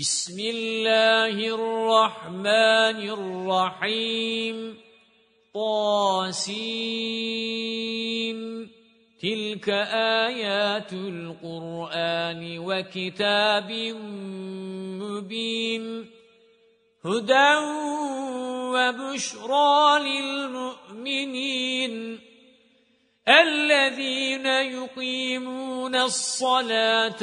بسم الله الرحمن الرحيم. طاسين تلك آيات القرآن وكتاب مبين. هدى وبشرى للمؤمنين. الذين يقيمون الصلاة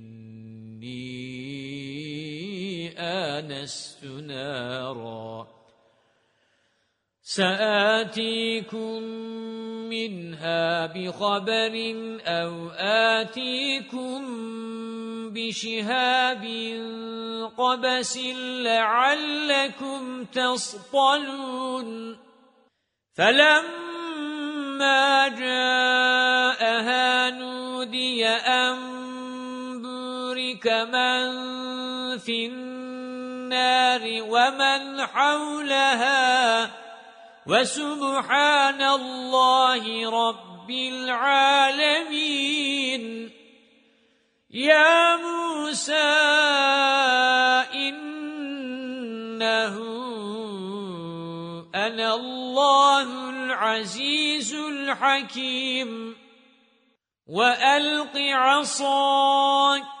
إِنِّي آنَسْتُ نَارًا. سَآتِيكُم مِّنْهَا بِخَبَرٍ أَوْ آتِيكُم بِشِهَابٍ قَبَسٍ لَّعَلَّكُمْ تَصْطَلُونَ. فَلَمَّا جَاءَهَا نُودِيَ أَن بِكَ مَن فِي النَّارِ وَمَنْ حَوْلَهَا وَسُبْحَانَ اللَّهِ رَبِّ الْعَالَمِينَ. يَا مُوسَى إِنَّهُ أَنَا اللَّهُ الْعَزِيزُ الْحَكِيمُ. وَأَلْقِ عَصَاكَ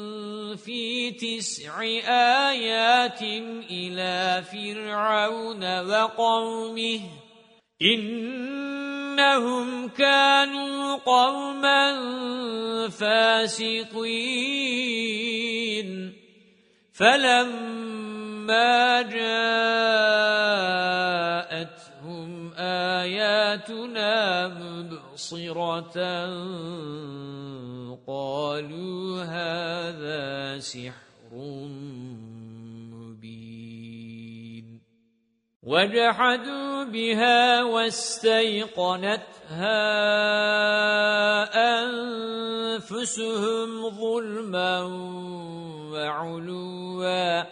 في تسع آيات إلى فرعون وقومه إنهم كانوا قوما فاسقين. فلما جاءتهم آياتنا مبصرة قالوا هذا سحر مبين. وجحدوا بها واستيقنتها أنفسهم ظلما وعلوا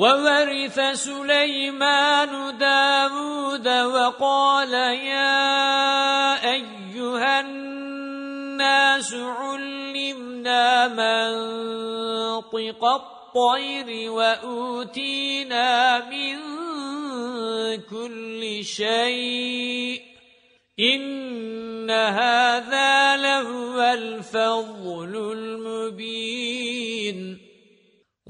وَوَرِثَ سُلَيْمَانُ دَاوُودَ وَقَالَ يَا أَيُّهَا النَّاسُ عُلِّمْنَا مَنطِقَ الطَّيْرِ وَأُوتِينَا مِن كُلِّ شَيْءٍ إِنَّ هَذَا لَهُوَ الْفَضْلُ الْمُبِينُ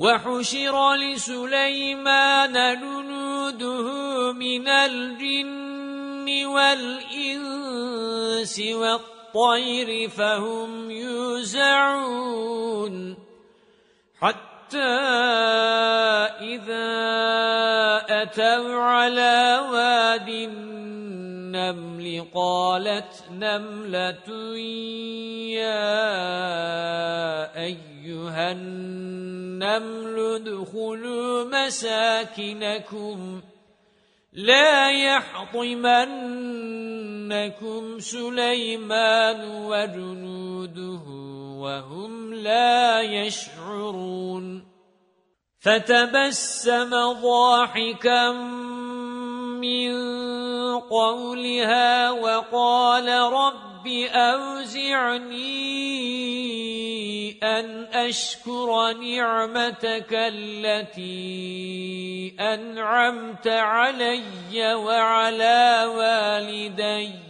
وَحُشِرَ لِسُلَيْمَانَ جُنُودُهُ مِنَ الْجِنِّ وَالْإِنسِ وَالطَّيْرِ فَهُمْ يُوزَعُونَ حَتَّى إِذَا أَتَوْا عَلَى وَادِ النَّمْلِ قَالَتْ نَمْلَةٌ يَا أَيُّهَا النَّمْلُ ادْخُلُوا مَسَاكِنَكُمْ لَا يَحْطِمَنَّكُمْ سُلَيْمَانُ وَجُنُودُهُ وَهُمْ لَا يَشْعُرُونَ فَتَبَسَّمَ ضَاحِكًا مِنْ قَوْلِهَا وَقَالَ رَبِّ أَوْزِعْنِي أَنْ أَشْكُرَ نِعْمَتَكَ الَّتِي أَنْعَمْتَ عَلَيَّ وَعَلَى وَالِدَيَّ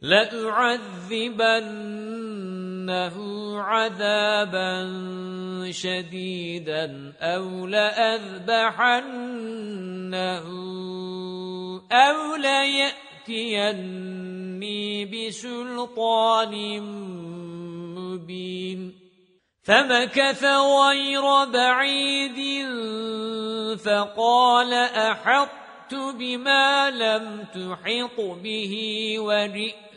لَأُعَذِّبَنَّهُ عَذَابًا شَدِيدًا أَوْ لَأَذْبَحَنَّهُ أَوْ لَيَأْتِيَنِّي بِسُلْطَانٍ مُبِينٍ فَمَكَثَ غَيْرَ بَعِيدٍ فَقَالَ أَحَطتُ بِمَا لَمْ تُحِطْ بِهِ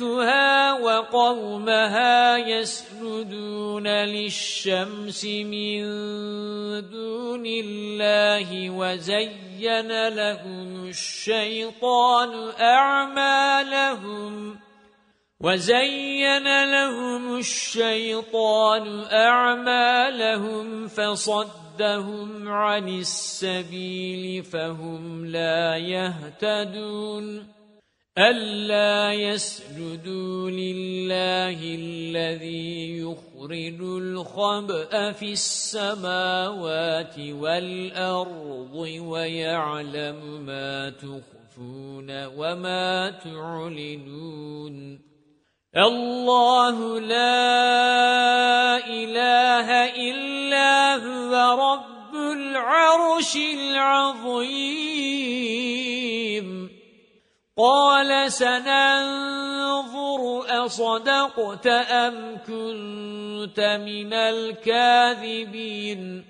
وَجَدتُّهَا وَقَوْمَهَا يَسْجُدُونَ لِلشَّمْسِ مِنْ دُونِ اللَّهِ وَزَيَّنَ لَهُمُ الشَّيْطَانُ أَعْمَالَهُمْ وَزَيَّنَ لَهُمُ الشَّيْطَانُ أَعْمَالَهُمْ فَصَدَّهُمْ عَنِ السَّبِيلِ فَهُمْ لَا يَهْتَدُونَ أَلَّا يَسْجُدُوا لِلَّهِ الَّذِي يُخْرِجُ الْخَبْءَ فِي السَّمَاوَاتِ وَالْأَرْضِ وَيَعْلَمُ مَا تُخْفُونَ وَمَا تُعْلِنُونَ. اللَّهُ لَا إِلَهَ إِلَّا هُوَ رَبُّ الْعَرْشِ الْعَظِيمِ. قَالَ سَنَنظُرُ أَصَدَقْتَ أَمْ كُنْتَ مِنَ الْكَاذِبِينَ؟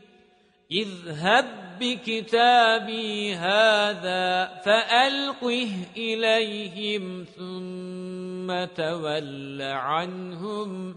اذْهَبْ بِكِتَابِي هَذَا فَأَلْقِهْ إِلَيْهِمْ ثُمَّ تَوَلَّ عَنْهُمْ.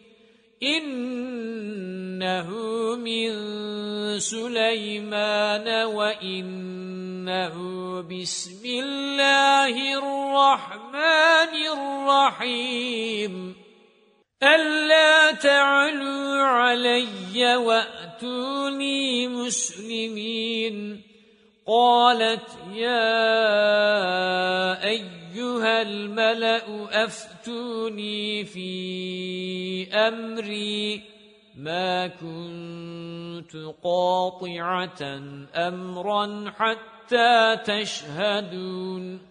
إِنَّهُ مِنْ سُلَيْمَانَ وَإِنَّهُ بِسْمِ اللَّهِ الرَّحْمَنِ الرَّحِيمِ. أَلَّا تَعْلُوا عَلَيَّ وَأْتُونِي مُسْلِمِينَ. قَالَتْ يَا أَيُّهَا الْمَلَأُ أَفْتُونِي فِي أَمْرِي. مَا كُنتُ قَاطِعَةً أَمْرًا حَتَّى تَشْهَدُونَ.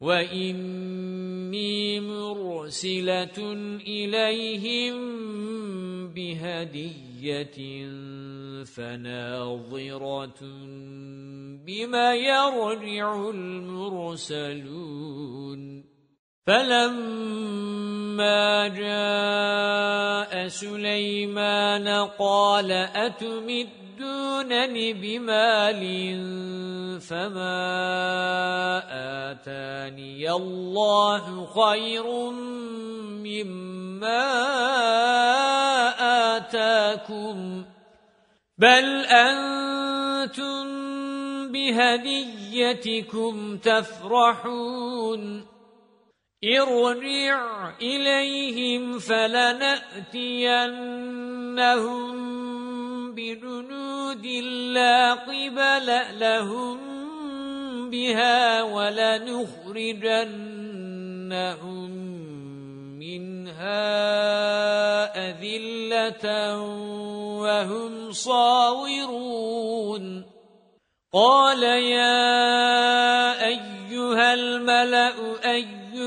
وَإِنِّي مُرْسِلَةٌ إِلَيْهِمْ بِهَدِيَّةٍ فَنَاظِرَةٌ بِمَا يَرْجِعُ الْمُرْسَلُونَ فَلَمَّا جَاءَ سُلَيْمَانَ قَالَ أَتُمِدُّونَنِ بِمَالٍ فَمَا آتَانِيَ اللَّهُ خَيْرٌ مِّمَّا آتَاكُمْ بَلْ أَنتُمْ بِهَدِيَّتِكُمْ تَفْرَحُونَ ارجع إليهم فلنأتينهم بجنود لا قبل لهم بها ولنخرجنهم منها أذلة وهم صاورون. قال يا أيها الملأ أيها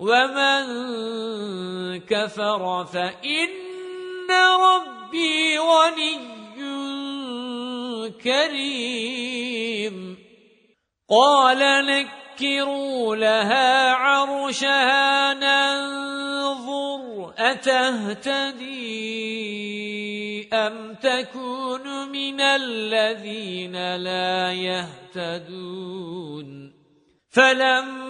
وَمَن كَفَرَ فَإِنَّ رَبِّي غَنِيٌّ كَرِيمٌ. قَالَ نَكِّرُوا لَهَا عَرْشَهَا نَنظُرْ أَتَهْتَدِي أَمْ تَكُونُ مِنَ الَّذِينَ لَا يَهْتَدُونَ. فَلَمَّا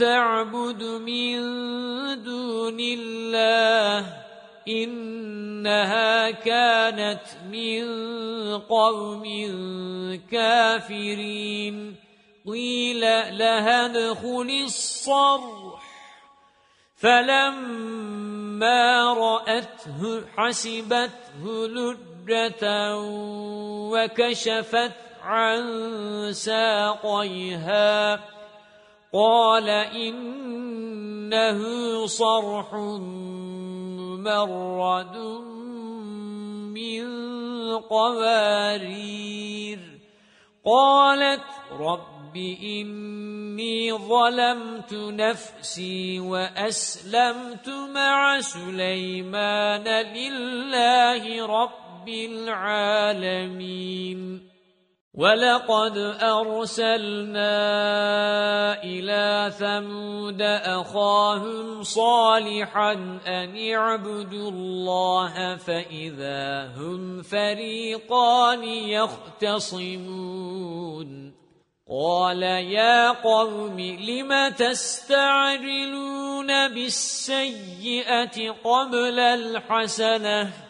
تَعْبُدُ مِن دُونِ اللَّهِ إِنَّهَا كَانَتْ مِن قَوْمٍ كَافِرِينَ. قِيلَ لَهَا ادْخُلِي الصَّرْحَ. فَلَمَّا رَأَتْهُ حَسِبَتْهُ لُجَّةً وَكَشَفَتْ عن ساقيها. قال إنه صرح ممرد من قوارير. قالت رب إني ظلمت نفسي وأسلمت مع سليمان لله رب العالمين. وَلَقَدْ أَرْسَلْنَا إِلَى ثَمُودَ أَخَاهُمْ صَالِحًا أَنِ اعْبُدُوا اللَّهَ فَإِذَا هُمْ فَرِيقَانِ يَخْتَصِمُونَ قَالَ يَا قَوْمِ لِمَ تَسْتَعْجِلُونَ بِالسَّيِّئَةِ قَبْلَ الْحَسَنَةِ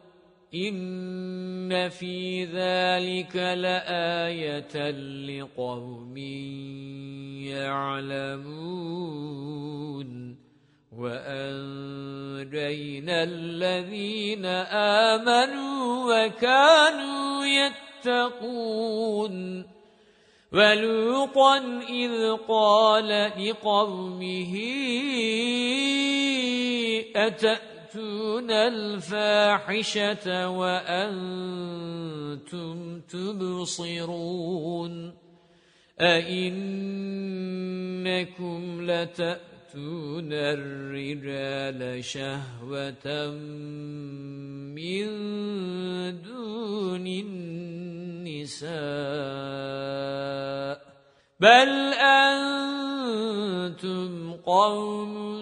إِنَّ فِي ذَلِكَ لَآيَةً لِقَوْمٍ يَعْلَمُونَ وَأَنجَيْنَا الَّذِينَ آمَنُوا وَكَانُوا يَتَّقُونَ وَلُوطًا إِذْ قَالَ لِقَوْمِهِ أَتَأْتُونَ تَأْتُونَ الْفَاحِشَةَ وَأَنْتُمْ تُبْصِرُونَ أَإِنَّكُمْ لَتَأْتُونَ الرِّجَالَ شَهْوَةً مِنْ دُونِ النِّسَاءِ بَلْ أَنْتُمْ قَوْمٌ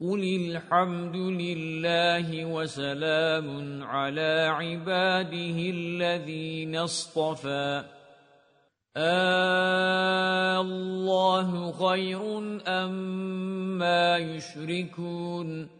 قُلِ الْحَمْدُ لِلَّهِ وَسَلَامٌ عَلَى عِبَادِهِ الَّذِينَ اصْطَفَى. اللَّهُ خَيْرٌ أَمَّا يُشْرِكُونَ.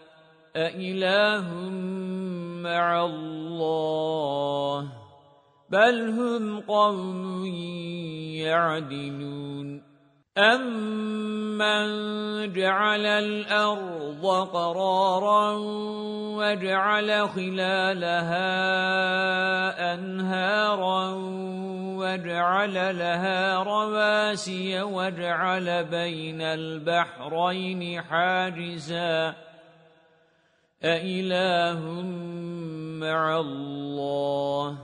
أَإِلَٰهٌ مَّعَ اللَّهِ بَلْ هُمْ قَوْمٌ يَعْدِلُونَ أَمَّن جَعَلَ الْأَرْضَ قَرَارًا وَجَعَلَ خِلَالَهَا أَنْهَارًا وَجَعَلَ لَهَا رَوَاسِيَ وَجَعَلَ بَيْنَ الْبَحْرَيْنِ حَاجِزًا أَإِلَٰهٌ مَّعَ اللَّهِ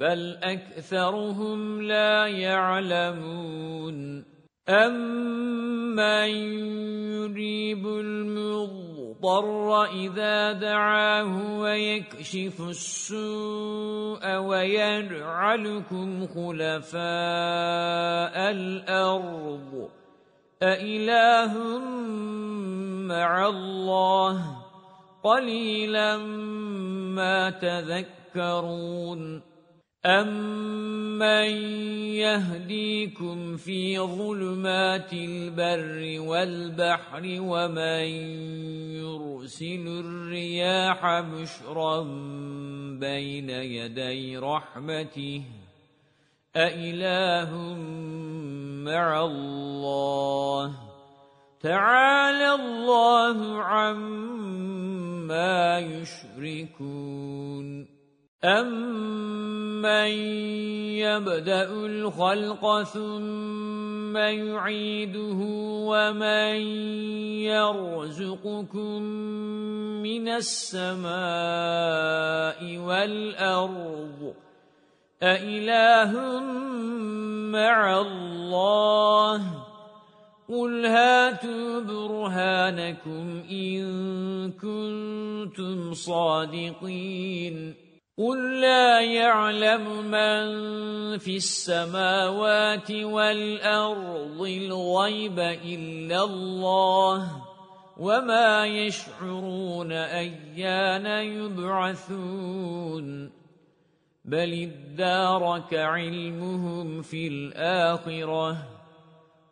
بَلْ أَكْثَرُهُمْ لَا يَعْلَمُونَ أَمَّن يُجِيبُ الْمُضْطَرَّ إِذَا دَعَاهُ وَيَكْشِفُ السُّوءَ وَيَجْعَلُكُمْ خُلَفَاءَ الْأَرْضِ أَإِلَٰهٌ مَّعَ اللَّهِ قَلِيلًا مَا تَذَكَّرُونَ أَمَّن يَهْدِيكُمْ فِي ظُلُمَاتِ الْبَرِّ وَالْبَحْرِ وَمَن يُرْسِلُ الرِّيَاحَ بُشْرًا بَيْنَ يَدَيْ رَحْمَتِهِ أَإِلَٰهٌ مَّعَ اللَّهِ تَعَالَى اللَّهُ عَمَّا يُشْرِكُونَ. أَمَّن يَبْدَأُ الْخَلْقَ ثُمَّ يُعِيدُهُ وَمَن يَرْزُقُكُم مِّنَ السَّمَاءِ وَالْأَرْضِ أَإِلَٰهٌ مَّعَ اللَّهِ قُلْ هَاتُوا بُرْهَانَكُمْ إِن كُنتُمْ صَادِقِينَ قُل لَّا يَعْلَمُ مَن فِي السَّمَاوَاتِ وَالْأَرْضِ الْغَيْبَ إِلَّا اللَّهُ وَمَا يَشْعُرُونَ أَيَّانَ يُبْعَثُونَ بَلِ ادَّارَكَ عِلْمُهُمْ فِي الْآخِرَةِ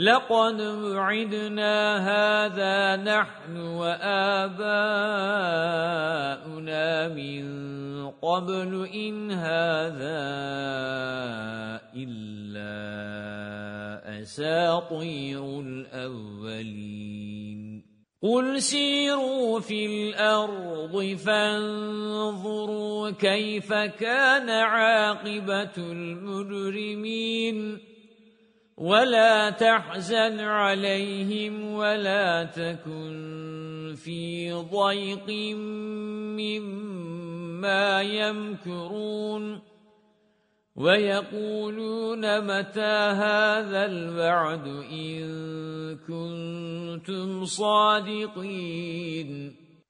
لَقَدْ وُعِدْنَا هَذَا نَحْنُ وَآبَاؤُنَا مِنْ قَبْلُ إِنْ هَذَا إِلَّا أَسَاطِيرُ الْأَوَّلِينَ. قُلْ سِيرُوا فِي الْأَرْضِ فَانظُرُوا كَيْفَ كَانَ عَاقِبَةُ الْمُجْرِمِينَ. وَلَا تَحْزَنْ عَلَيْهِمْ وَلَا تَكُنْ فِي ضَيْقٍ مِّمَّا يَمْكُرُونَ وَيَقُولُونَ مَتَى هَذَا الْوَعْدُ إِن كُنتُمْ صَادِقِينَ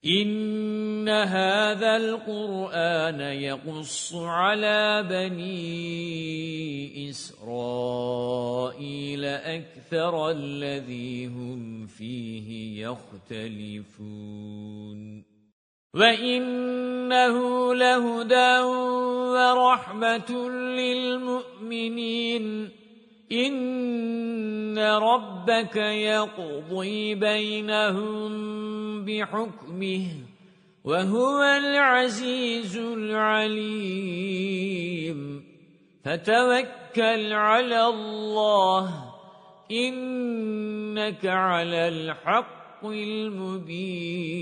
إِنَّ هَذَا الْقُرْآنَ يَقُصُّ عَلَى بَنِي إِسْرَائِيلَ أَكْثَرَ الَّذِي هُمْ فِيهِ يَخْتَلِفُونَ وَإِنَّهُ لَهُدًى وَرَحْمَةٌ لِلْمُؤْمِنِينَ إِنَّ رَبَّكَ يَقْضِي بَيْنَهُم بِحُكْمِهِ وَهُوَ الْعَزِيزُ الْعَلِيمُ فَتَوَكَّلْ عَلَى اللَّهِ إِنَّكَ عَلَى الْحَقِّ الْمُبِينِ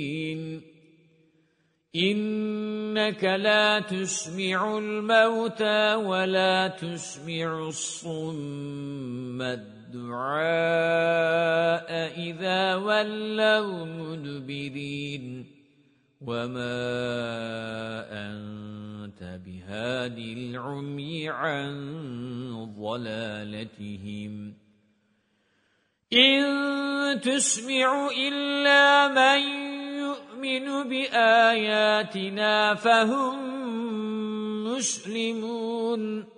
إِنَّكَ لَا تُسْمِعُ الْمَوْتَى وَلَا تُسْمِعُ الصُّمَّ الدُّعَاءَ إِذَا وَلَّوْا مُدْبِرِينَ وَمَا أَنْتَ بِهَادِ الْعُمْيِ عَنْ ضَلَالَتِهِمْ إِن تُسْمِعُ إِلَّا مَن يُؤْمِنُ بِآيَاتِنَا فَهُمْ مُسْلِمُونَ.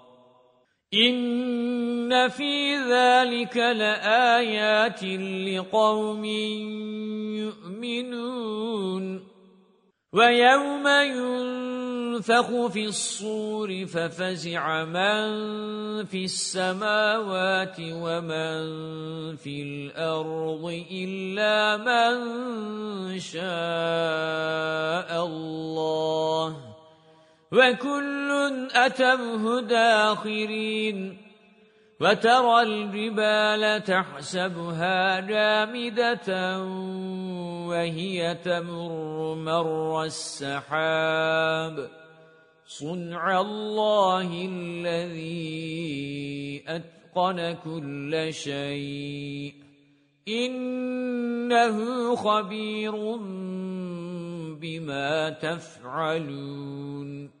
إِنَّ فِي ذَلِكَ لَآيَاتٍ لِقَوْمٍ يُؤْمِنُونَ وَيَوْمَ يُنفَخُ فِي الصُّورِ فَفَزِعَ مَن فِي السَّمَاوَاتِ وَمَن فِي الْأَرْضِ إِلَّا مَن شَاءَ اللَّهُ وَكُلٌّ أَتَوْهُ دَاخِرِينَ وَتَرَى الْجِبَالَ تَحْسَبُهَا جَامِدَةً وَهِيَ تَمُرُّ مَرَّ السَّحَابِ صُنْعَ اللَّهِ الَّذِي أَتْقَنَ كُلَّ شَيْءٍ إِنَّهُ خَبِيرٌ بِمَا تَفْعَلُونَ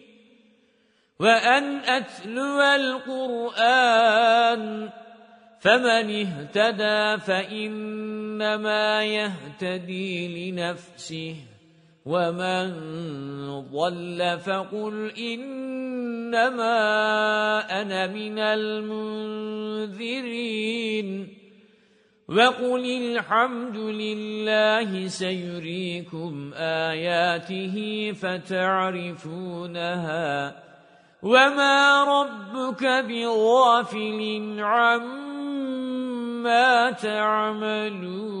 وَأَنْ أَتْلُوَ الْقُرْآنَ فَمَنِ اهْتَدَى فَإِنَّمَا يَهْتَدِي لِنَفْسِهِ وَمَنْ ضَلَّ فَقُلْ إِنَّمَا أَنَا مِنَ الْمُنذِرِينَ وَقُلِ الْحَمْدُ لِلَّهِ سَيُرِيكُمْ آيَاتِهِ فَتَعْرِفُونَهَا وَمَا رَبُّكَ بِغَافِلٍ عَمَّا تَعْمَلُونَ